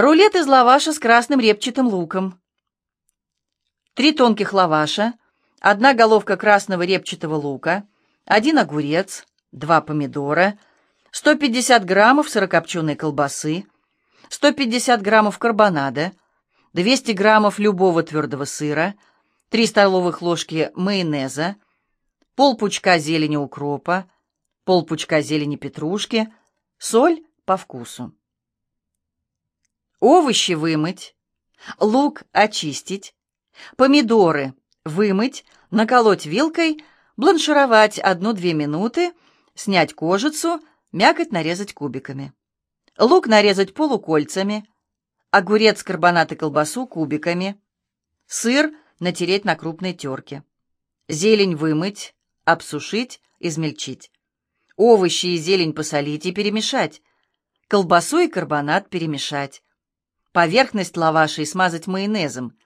Рулет из лаваша с красным репчатым луком. Три тонких лаваша, одна головка красного репчатого лука, один огурец, два помидора, 150 граммов сырокопченой колбасы, 150 граммов карбонада, 200 граммов любого твердого сыра, 3 столовых ложки майонеза, полпучка зелени укропа, полпучка зелени петрушки, соль по вкусу. Овощи вымыть, лук очистить, помидоры вымыть, наколоть вилкой, бланшировать 1-2 минуты, снять кожицу, мякоть нарезать кубиками. Лук нарезать полукольцами, огурец, карбонат и колбасу кубиками, сыр натереть на крупной терке, зелень вымыть, обсушить, измельчить, овощи и зелень посолить и перемешать, колбасу и карбонат перемешать, поверхность лавашей смазать майонезом,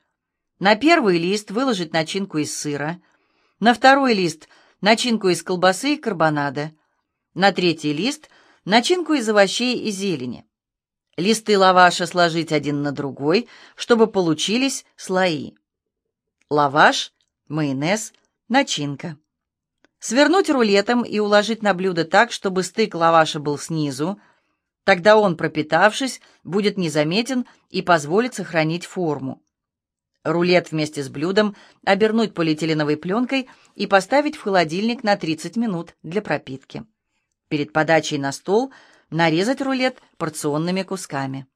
на первый лист выложить начинку из сыра, на второй лист начинку из колбасы и карбонада, на третий лист начинку из овощей и зелени. Листы лаваша сложить один на другой, чтобы получились слои. Лаваш, майонез, начинка. Свернуть рулетом и уложить на блюдо так, чтобы стык лаваша был снизу, Тогда он, пропитавшись, будет незаметен и позволит сохранить форму. Рулет вместе с блюдом обернуть полиэтиленовой пленкой и поставить в холодильник на 30 минут для пропитки. Перед подачей на стол нарезать рулет порционными кусками.